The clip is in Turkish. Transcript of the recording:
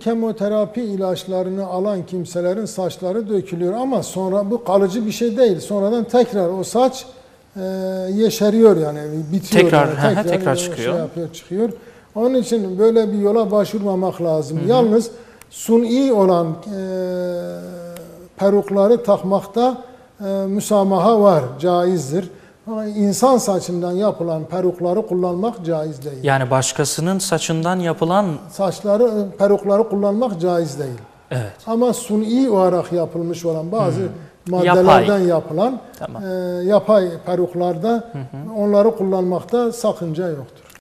Kemoterapi ilaçlarını alan kimselerin saçları dökülüyor ama sonra bu kalıcı bir şey değil. Sonradan tekrar o saç e, yeşeriyor yani bitiyor. Tekrar, yani. hı hı, tekrar e, çıkıyor. Şey yapıyor, çıkıyor. Onun için böyle bir yola başvurmamak lazım. Yalnız suni olan e, perukları takmakta e, müsamaha var, caizdir. Ama insan saçından yapılan perukları kullanmak caiz değil. Yani başkasının saçından yapılan Saçları, e, perukları kullanmak caiz değil. evet Ama suni olarak yapılmış olan bazı maddelerden Hmm. Yapay. yapılan Tamam. e, yapay peruklarda onları kullanmakta sakınca yoktur.